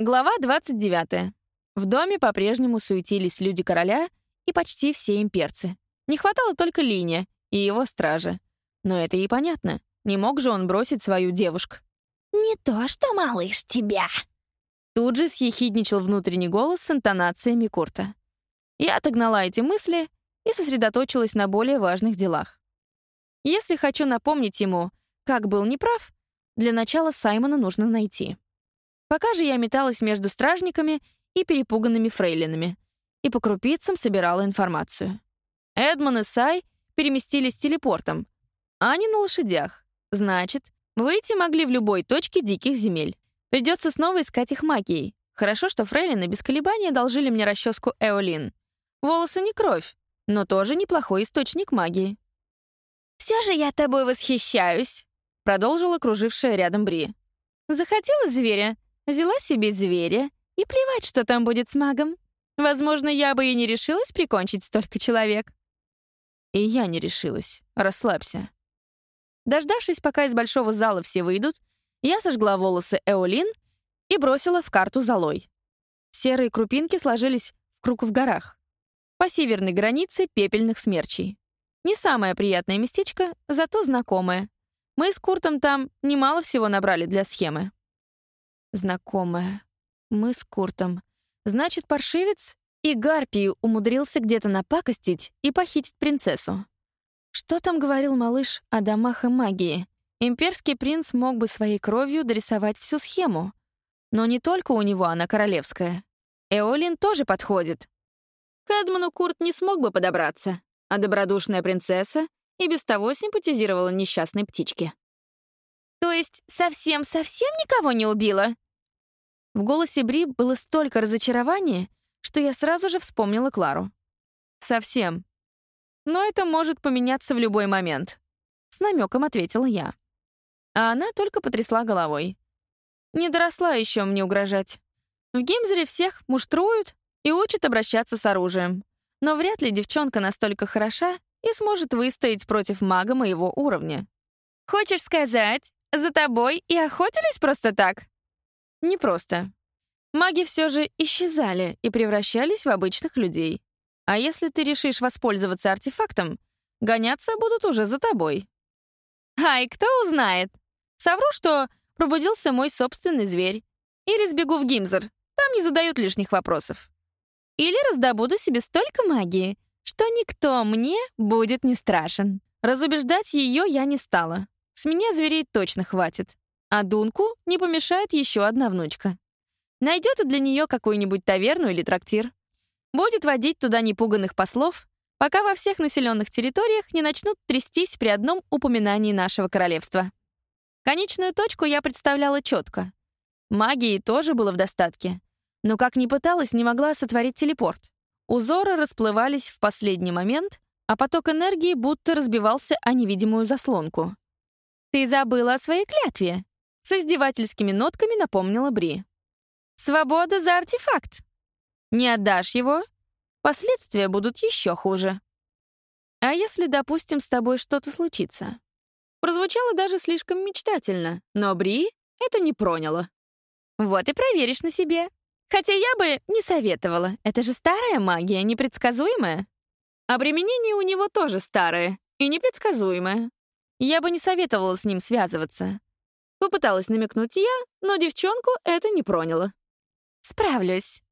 Глава 29. В доме по-прежнему суетились люди короля и почти все имперцы. Не хватало только Линия и его стражи. Но это и понятно. Не мог же он бросить свою девушку. «Не то что малыш тебя!» Тут же съехидничал внутренний голос с интонациями Курта. Я отогнала эти мысли и сосредоточилась на более важных делах. Если хочу напомнить ему, как был неправ, для начала Саймона нужно найти. Пока же я металась между стражниками и перепуганными фрейлинами и по крупицам собирала информацию. Эдмон и Сай переместились телепортом, а не на лошадях. Значит, выйти могли в любой точке диких земель. Придется снова искать их магией. Хорошо, что фрейлины без колебаний одолжили мне расческу Эолин. Волосы не кровь, но тоже неплохой источник магии. «Все же я тобой восхищаюсь», — продолжила кружившая рядом Бри. «Захотела зверя, Взяла себе зверя, и плевать, что там будет с магом. Возможно, я бы и не решилась прикончить столько человек. И я не решилась. Расслабься. Дождавшись, пока из большого зала все выйдут, я сожгла волосы Эолин и бросила в карту золой. Серые крупинки сложились в круг в горах. По северной границе пепельных смерчей. Не самое приятное местечко, зато знакомое. Мы с Куртом там немало всего набрали для схемы. Знакомая. Мы с Куртом. Значит, паршивец и Гарпию умудрился где-то напакостить и похитить принцессу. Что там говорил малыш о домах и магии? Имперский принц мог бы своей кровью дорисовать всю схему. Но не только у него она королевская. Эолин тоже подходит. К Эдмону Курт не смог бы подобраться, а добродушная принцесса и без того симпатизировала несчастной птичке. «То есть совсем-совсем никого не убила?» В голосе Бри было столько разочарования, что я сразу же вспомнила Клару. «Совсем. Но это может поменяться в любой момент», — с намеком ответила я. А она только потрясла головой. «Не доросла еще мне угрожать. В Гимзере всех муштруют и учат обращаться с оружием. Но вряд ли девчонка настолько хороша и сможет выстоять против мага моего уровня». «Хочешь сказать, за тобой и охотились просто так?» Непросто. Маги все же исчезали и превращались в обычных людей. А если ты решишь воспользоваться артефактом, гоняться будут уже за тобой. Ай, кто узнает? Совру, что пробудился мой собственный зверь. Или сбегу в Гимзер, там не задают лишних вопросов. Или раздобуду себе столько магии, что никто мне будет не страшен. Разубеждать ее я не стала. С меня зверей точно хватит. А Дунку не помешает еще одна внучка. Найдет и для нее какую-нибудь таверну или трактир. Будет водить туда непуганных послов, пока во всех населенных территориях не начнут трястись при одном упоминании нашего королевства. Конечную точку я представляла четко. Магии тоже было в достатке. Но как ни пыталась, не могла сотворить телепорт. Узоры расплывались в последний момент, а поток энергии будто разбивался о невидимую заслонку. «Ты забыла о своей клятве», с издевательскими нотками напомнила Бри. «Свобода за артефакт. Не отдашь его, последствия будут еще хуже. А если, допустим, с тобой что-то случится?» Прозвучало даже слишком мечтательно, но Бри это не проняло. «Вот и проверишь на себе. Хотя я бы не советовала. Это же старая магия, непредсказуемая». Обременение у него тоже старое и непредсказуемое. Я бы не советовала с ним связываться. Попыталась намекнуть я, но девчонку это не проняло. «Справлюсь».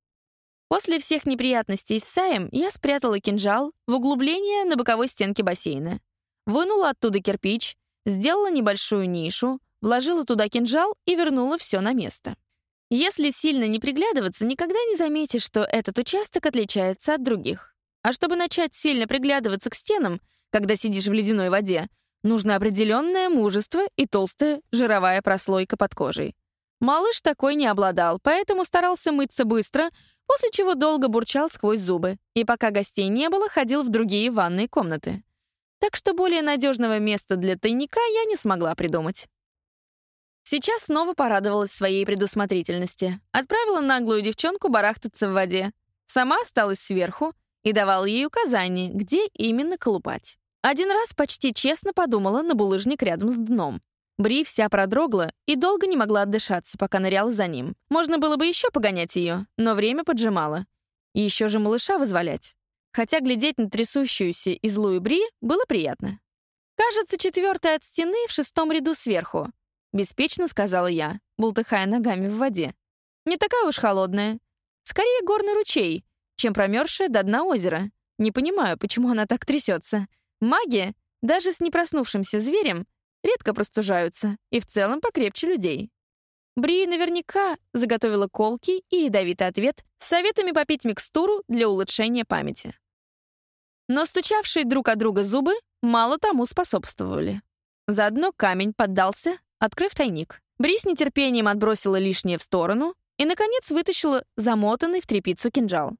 После всех неприятностей с Саем я спрятала кинжал в углубление на боковой стенке бассейна. Вынула оттуда кирпич, сделала небольшую нишу, вложила туда кинжал и вернула все на место. Если сильно не приглядываться, никогда не заметишь, что этот участок отличается от других. А чтобы начать сильно приглядываться к стенам, когда сидишь в ледяной воде, Нужно определенное мужество и толстая жировая прослойка под кожей. Малыш такой не обладал, поэтому старался мыться быстро, после чего долго бурчал сквозь зубы, и пока гостей не было, ходил в другие ванные комнаты. Так что более надежного места для тайника я не смогла придумать. Сейчас снова порадовалась своей предусмотрительности. Отправила наглую девчонку барахтаться в воде. Сама осталась сверху и давала ей указания, где именно колупать. Один раз почти честно подумала на булыжник рядом с дном. Бри вся продрогла и долго не могла отдышаться, пока ныряла за ним. Можно было бы еще погонять ее, но время поджимало. И еще же малыша вызволять. Хотя глядеть на трясущуюся и злую Бри было приятно. «Кажется, четвертая от стены в шестом ряду сверху», — беспечно сказала я, бултыхая ногами в воде. «Не такая уж холодная. Скорее горный ручей, чем промерзшее до дна озера. Не понимаю, почему она так трясется. Маги, даже с непроснувшимся зверем, редко простужаются и в целом покрепче людей. Бри наверняка заготовила колки и ядовитый ответ с советами попить микстуру для улучшения памяти. Но стучавшие друг от друга зубы мало тому способствовали. Заодно камень поддался, открыв тайник. Бри с нетерпением отбросила лишнее в сторону и, наконец, вытащила замотанный в тряпицу кинжал.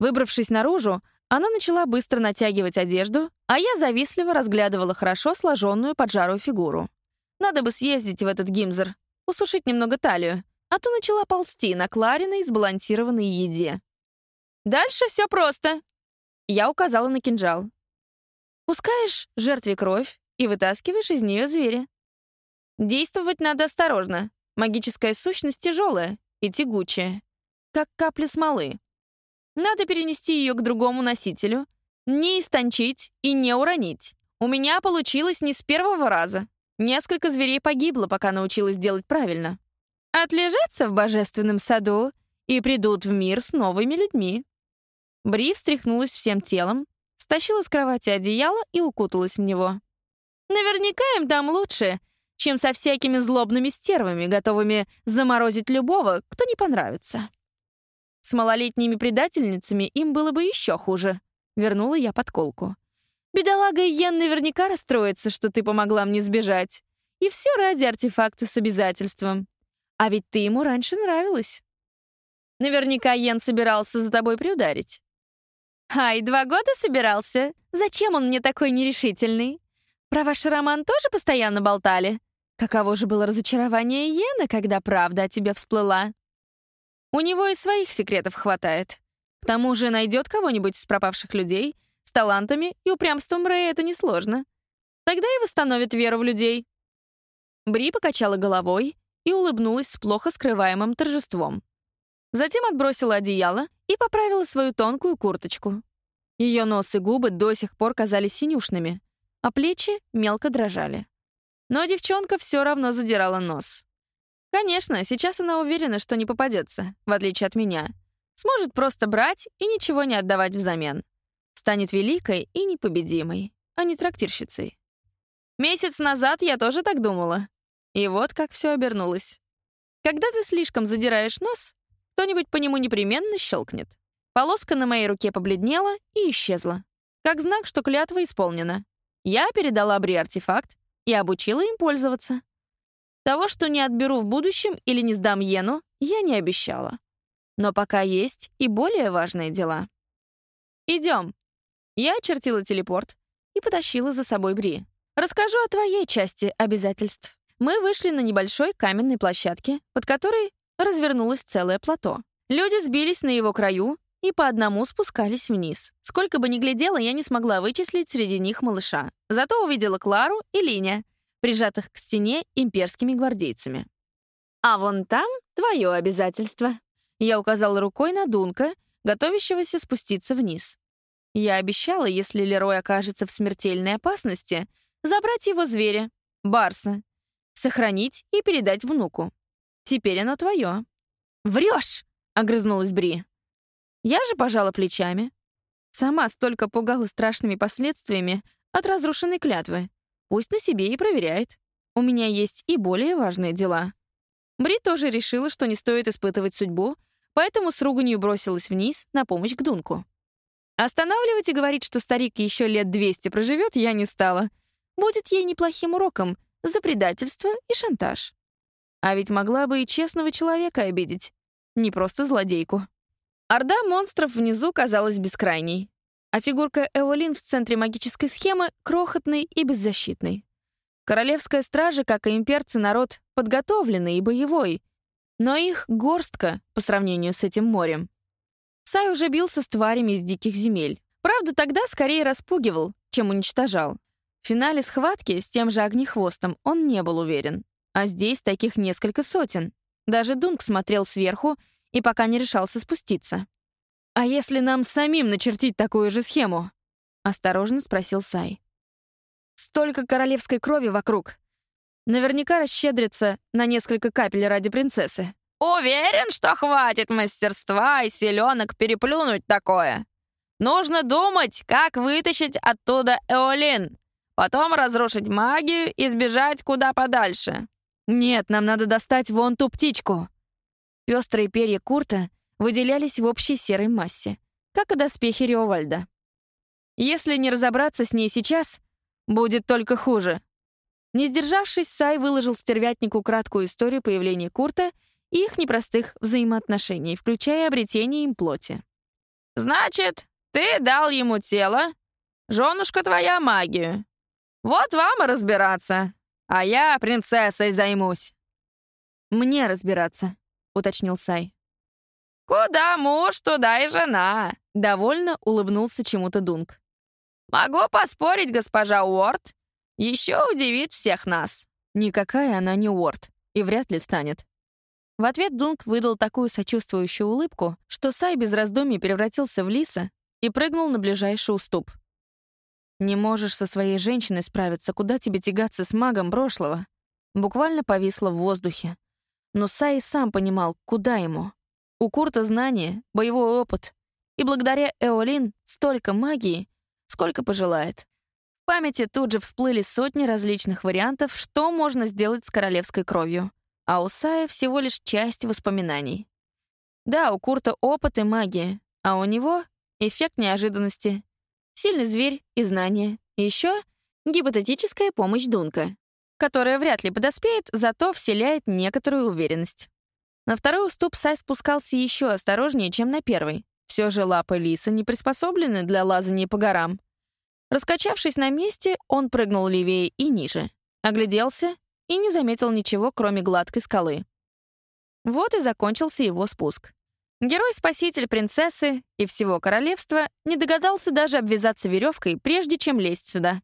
Выбравшись наружу, она начала быстро натягивать одежду, а я завистливо разглядывала хорошо сложенную поджарую фигуру. Надо бы съездить в этот гимзер, усушить немного талию, а то начала ползти на Клариной сбалансированной еде. «Дальше все просто», — я указала на кинжал. «Пускаешь жертве кровь и вытаскиваешь из нее зверя. Действовать надо осторожно. Магическая сущность тяжелая и тягучая, как капля смолы. Надо перенести ее к другому носителю, не истончить и не уронить. У меня получилось не с первого раза. Несколько зверей погибло, пока научилась делать правильно. Отлежаться в божественном саду и придут в мир с новыми людьми. Бри встряхнулась всем телом, стащила с кровати одеяло и укуталась в него. Наверняка им там лучше, чем со всякими злобными стервами, готовыми заморозить любого, кто не понравится. С малолетними предательницами им было бы еще хуже. Вернула я подколку. Бедолага Йен наверняка расстроится, что ты помогла мне сбежать. И все ради артефакта с обязательством. А ведь ты ему раньше нравилась. Наверняка Йен собирался за тобой приударить. Ай, два года собирался? Зачем он мне такой нерешительный? Про ваш роман тоже постоянно болтали? Каково же было разочарование Йена, когда правда о тебе всплыла? У него и своих секретов хватает. К тому же найдет кого-нибудь из пропавших людей. С талантами и упрямством Рэя это несложно. Тогда и восстановит веру в людей. Бри покачала головой и улыбнулась с плохо скрываемым торжеством. Затем отбросила одеяло и поправила свою тонкую курточку. Ее нос и губы до сих пор казались синюшными, а плечи мелко дрожали. Но девчонка все равно задирала нос. Конечно, сейчас она уверена, что не попадется, в отличие от меня. Сможет просто брать и ничего не отдавать взамен. Станет великой и непобедимой, а не трактирщицей. Месяц назад я тоже так думала. И вот как все обернулось. Когда ты слишком задираешь нос, кто-нибудь по нему непременно щелкнет. Полоска на моей руке побледнела и исчезла. Как знак, что клятва исполнена. Я передала Бри артефакт и обучила им пользоваться. Того, что не отберу в будущем или не сдам Йену, я не обещала. Но пока есть и более важные дела. Идем. Я очертила телепорт и потащила за собой Бри. Расскажу о твоей части обязательств. Мы вышли на небольшой каменной площадке, под которой развернулось целое плато. Люди сбились на его краю и по одному спускались вниз. Сколько бы ни глядела, я не смогла вычислить среди них малыша. Зато увидела Клару и Линя — прижатых к стене имперскими гвардейцами. «А вон там твое обязательство», — я указала рукой на Дунка, готовящегося спуститься вниз. Я обещала, если Лерой окажется в смертельной опасности, забрать его зверя, Барса, сохранить и передать внуку. Теперь оно твое. «Врешь!» — огрызнулась Бри. Я же пожала плечами. Сама столько пугала страшными последствиями от разрушенной клятвы. Пусть на себе и проверяет. У меня есть и более важные дела. Бри тоже решила, что не стоит испытывать судьбу, поэтому с руганью бросилась вниз на помощь к Дунку. Останавливать и говорить, что старик еще лет 200 проживет, я не стала. Будет ей неплохим уроком за предательство и шантаж. А ведь могла бы и честного человека обидеть, не просто злодейку. Орда монстров внизу казалась бескрайней а фигурка Эолин в центре магической схемы крохотной и беззащитной. Королевская стража, как и имперцы, народ подготовленный и боевой, но их горстка по сравнению с этим морем. Сай уже бился с тварями из диких земель. Правда, тогда скорее распугивал, чем уничтожал. В финале схватки с тем же огнехвостом он не был уверен. А здесь таких несколько сотен. Даже Дунк смотрел сверху и пока не решался спуститься. «А если нам самим начертить такую же схему?» — осторожно спросил Сай. «Столько королевской крови вокруг. Наверняка расщедрится на несколько капель ради принцессы». «Уверен, что хватит мастерства и селенок переплюнуть такое. Нужно думать, как вытащить оттуда Эолин, потом разрушить магию и сбежать куда подальше». «Нет, нам надо достать вон ту птичку». Пестрые перья Курта выделялись в общей серой массе, как и доспехи Риовальда. Если не разобраться с ней сейчас, будет только хуже. Не сдержавшись, Сай выложил стервятнику краткую историю появления Курта и их непростых взаимоотношений, включая обретение им плоти. «Значит, ты дал ему тело, женушка твоя магию. Вот вам и разбираться, а я принцессой займусь». «Мне разбираться», — уточнил Сай. «Куда муж, туда и жена», — довольно улыбнулся чему-то Дунк. «Могу поспорить, госпожа Уорд, еще удивит всех нас». Никакая она не Уорд, и вряд ли станет. В ответ Дунк выдал такую сочувствующую улыбку, что Сай без раздумий превратился в лиса и прыгнул на ближайший уступ. «Не можешь со своей женщиной справиться, куда тебе тягаться с магом прошлого?» Буквально повисло в воздухе. Но Сай сам понимал, куда ему. У Курта знания, боевой опыт. И благодаря Эолин столько магии, сколько пожелает. В памяти тут же всплыли сотни различных вариантов, что можно сделать с королевской кровью. А у Сая всего лишь часть воспоминаний. Да, у Курта опыт и магия, а у него — эффект неожиданности. Сильный зверь и знания. Еще гипотетическая помощь Дунка, которая вряд ли подоспеет, зато вселяет некоторую уверенность. На второй уступ Сай спускался еще осторожнее, чем на первый. Все же лапы лиса не приспособлены для лазания по горам. Раскачавшись на месте, он прыгнул левее и ниже, огляделся и не заметил ничего, кроме гладкой скалы. Вот и закончился его спуск. Герой-спаситель принцессы и всего королевства не догадался даже обвязаться веревкой, прежде чем лезть сюда.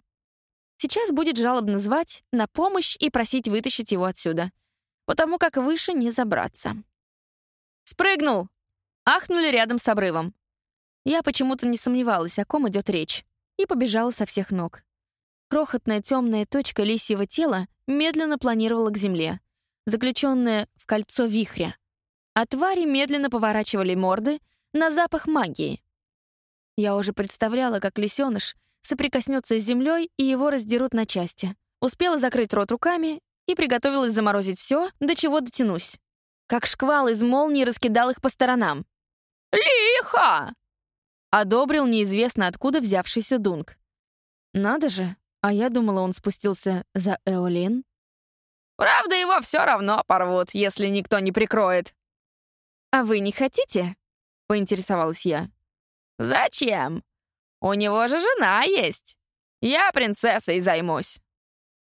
Сейчас будет жалобно звать на помощь и просить вытащить его отсюда потому как выше не забраться. «Спрыгнул!» Ахнули рядом с обрывом. Я почему-то не сомневалась, о ком идет речь, и побежала со всех ног. Крохотная темная точка лисьего тела медленно планировала к земле, заключенная в кольцо вихря. А твари медленно поворачивали морды на запах магии. Я уже представляла, как лисеныш соприкоснется с землей и его раздерут на части. Успела закрыть рот руками и приготовилась заморозить все, до чего дотянусь. Как шквал из молнии раскидал их по сторонам. «Лихо!» — одобрил неизвестно откуда взявшийся Дунк. «Надо же, а я думала, он спустился за Эолин». «Правда, его все равно порвут, если никто не прикроет». «А вы не хотите?» — поинтересовалась я. «Зачем? У него же жена есть. Я принцессой займусь».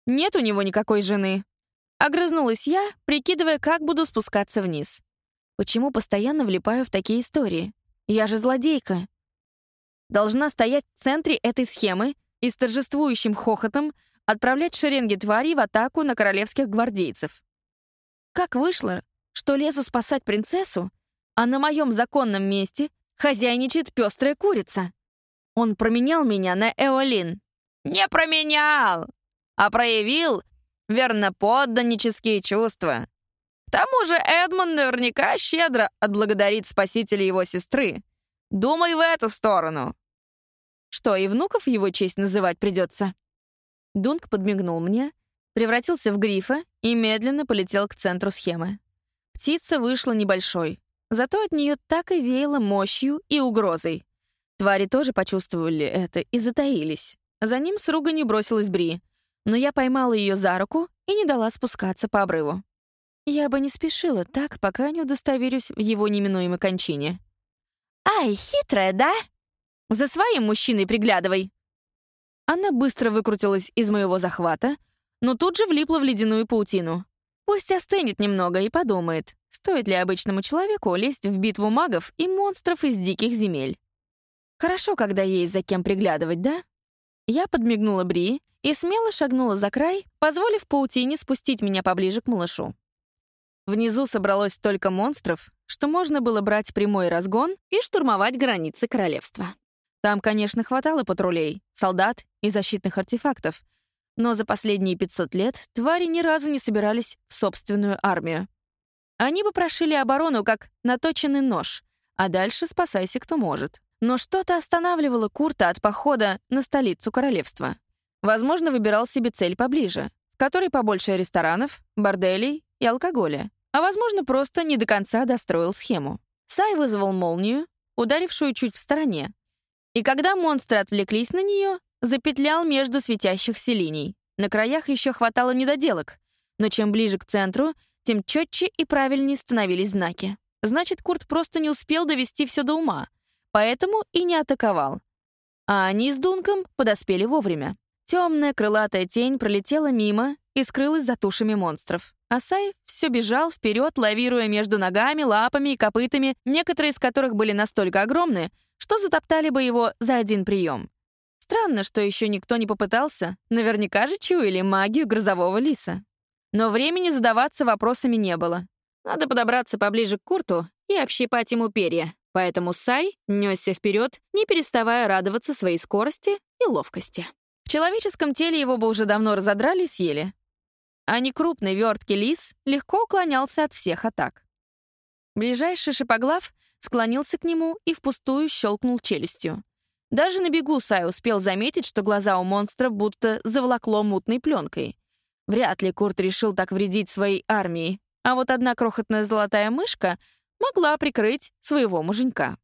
Нет у него никакой жены. Огрызнулась я, прикидывая, как буду спускаться вниз. Почему постоянно влипаю в такие истории? Я же злодейка. Должна стоять в центре этой схемы и с торжествующим хохотом отправлять шеренги тварей в атаку на королевских гвардейцев. Как вышло, что лезу спасать принцессу, а на моем законном месте хозяйничает пестрая курица? Он променял меня на Эолин. «Не променял! А проявил верноподданнические чувства. К тому же Эдмон наверняка щедро отблагодарит спасителя его сестры. Думай в эту сторону. Что, и внуков его честь называть придется? Дунк подмигнул мне, превратился в грифа и медленно полетел к центру схемы. Птица вышла небольшой, зато от нее так и веяло мощью и угрозой. Твари тоже почувствовали это и затаились. За ним с руганью бросилась Бри — но я поймала ее за руку и не дала спускаться по обрыву. Я бы не спешила так, пока не удостоверюсь в его неминуемой кончине. «Ай, хитрая, да? За своим мужчиной приглядывай!» Она быстро выкрутилась из моего захвата, но тут же влипла в ледяную паутину. Пусть остынет немного и подумает, стоит ли обычному человеку лезть в битву магов и монстров из диких земель. Хорошо, когда есть за кем приглядывать, да? Я подмигнула Бри и смело шагнула за край, позволив паутине спустить меня поближе к малышу. Внизу собралось столько монстров, что можно было брать прямой разгон и штурмовать границы королевства. Там, конечно, хватало патрулей, солдат и защитных артефактов, но за последние 500 лет твари ни разу не собирались в собственную армию. Они бы прошили оборону как наточенный нож, а дальше спасайся кто может. Но что-то останавливало Курта от похода на столицу королевства. Возможно, выбирал себе цель поближе, в которой побольше ресторанов, борделей и алкоголя. А возможно, просто не до конца достроил схему. Сай вызвал молнию, ударившую чуть в стороне. И когда монстры отвлеклись на нее, запетлял между светящихся линий. На краях еще хватало недоделок, но чем ближе к центру, тем четче и правильнее становились знаки. Значит, Курт просто не успел довести все до ума, поэтому и не атаковал. А они с Дунком подоспели вовремя. Темная крылатая тень пролетела мимо и скрылась за тушами монстров. Асай все бежал вперед, лавируя между ногами, лапами и копытами, некоторые из которых были настолько огромны, что затоптали бы его за один прием. Странно, что еще никто не попытался. Наверняка же чуяли магию грозового лиса. Но времени задаваться вопросами не было. Надо подобраться поближе к Курту и общипать ему перья. Поэтому Сай несся вперед, не переставая радоваться своей скорости и ловкости. В человеческом теле его бы уже давно разодрали и съели. А некрупный верткий лис легко уклонялся от всех атак. Ближайший шипоглав склонился к нему и впустую щелкнул челюстью. Даже на бегу Сай успел заметить, что глаза у монстра будто заволокло мутной пленкой. Вряд ли Курт решил так вредить своей армии, а вот одна крохотная золотая мышка могла прикрыть своего муженька.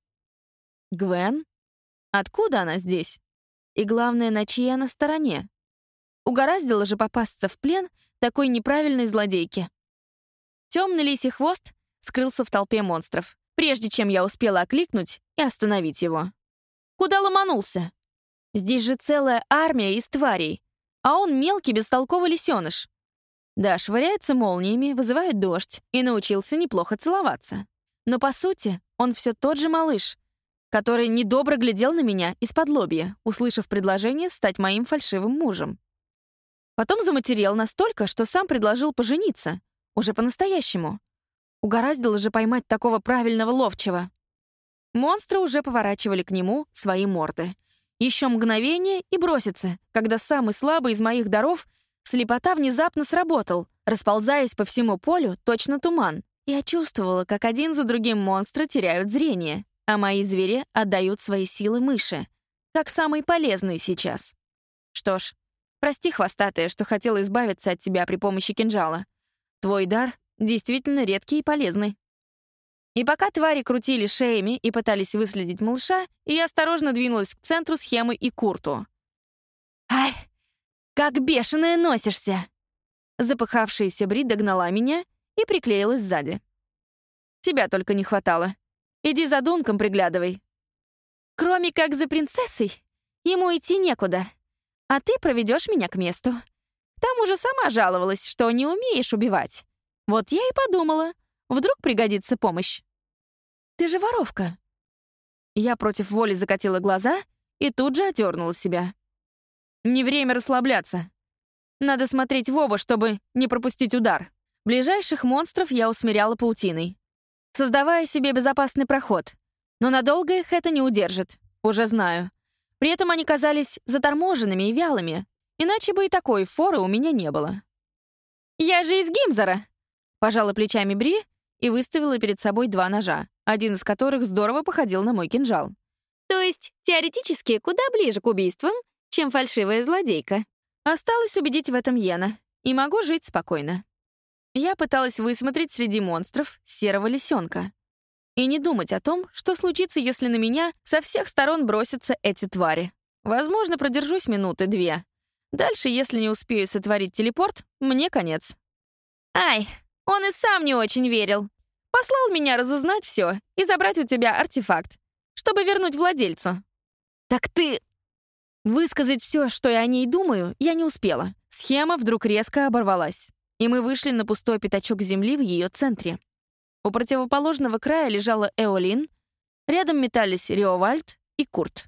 Гвен? Откуда она здесь? И главное, на чьей она стороне? Угораздило же попасться в плен такой неправильной злодейке. Темный лисий хвост скрылся в толпе монстров, прежде чем я успела окликнуть и остановить его. Куда ломанулся? Здесь же целая армия из тварей, а он мелкий бестолковый лисеныш. Да, швыряется молниями, вызывает дождь и научился неплохо целоваться. Но, по сути, он все тот же малыш, который недобро глядел на меня из-под лобья, услышав предложение стать моим фальшивым мужем. Потом заматерел настолько, что сам предложил пожениться, уже по-настоящему. Угораздило же поймать такого правильного ловчего. Монстры уже поворачивали к нему свои морды. Еще мгновение и бросится, когда самый слабый из моих даров — Слепота внезапно сработал, расползаясь по всему полю, точно туман. Я чувствовала, как один за другим монстры теряют зрение, а мои звери отдают свои силы мыши, как самые полезные сейчас. Что ж, прости, хвостатая, что хотела избавиться от тебя при помощи кинжала. Твой дар действительно редкий и полезный. И пока твари крутили шеями и пытались выследить малыша, я осторожно двинулась к центру схемы и курту. «Ай, «Как бешеная носишься!» Запыхавшаяся Бри догнала меня и приклеилась сзади. «Тебя только не хватало. Иди за Дунком приглядывай». «Кроме как за принцессой, ему идти некуда. А ты проведешь меня к месту. Там уже сама жаловалась, что не умеешь убивать. Вот я и подумала, вдруг пригодится помощь. Ты же воровка». Я против воли закатила глаза и тут же отдернула себя. Не время расслабляться. Надо смотреть в оба, чтобы не пропустить удар. Ближайших монстров я усмиряла паутиной, создавая себе безопасный проход. Но надолго их это не удержит, уже знаю. При этом они казались заторможенными и вялыми, иначе бы и такой форы у меня не было. «Я же из Гимзера!» Пожала плечами Бри и выставила перед собой два ножа, один из которых здорово походил на мой кинжал. «То есть, теоретически, куда ближе к убийствам, чем фальшивая злодейка. Осталось убедить в этом Йена, и могу жить спокойно. Я пыталась высмотреть среди монстров серого лисенка и не думать о том, что случится, если на меня со всех сторон бросятся эти твари. Возможно, продержусь минуты-две. Дальше, если не успею сотворить телепорт, мне конец. Ай, он и сам не очень верил. Послал меня разузнать все и забрать у тебя артефакт, чтобы вернуть владельцу. «Так ты Высказать все, что я о ней думаю, я не успела. Схема вдруг резко оборвалась, и мы вышли на пустой пятачок земли в ее центре. У противоположного края лежала Эолин, рядом метались Риовальд и Курт.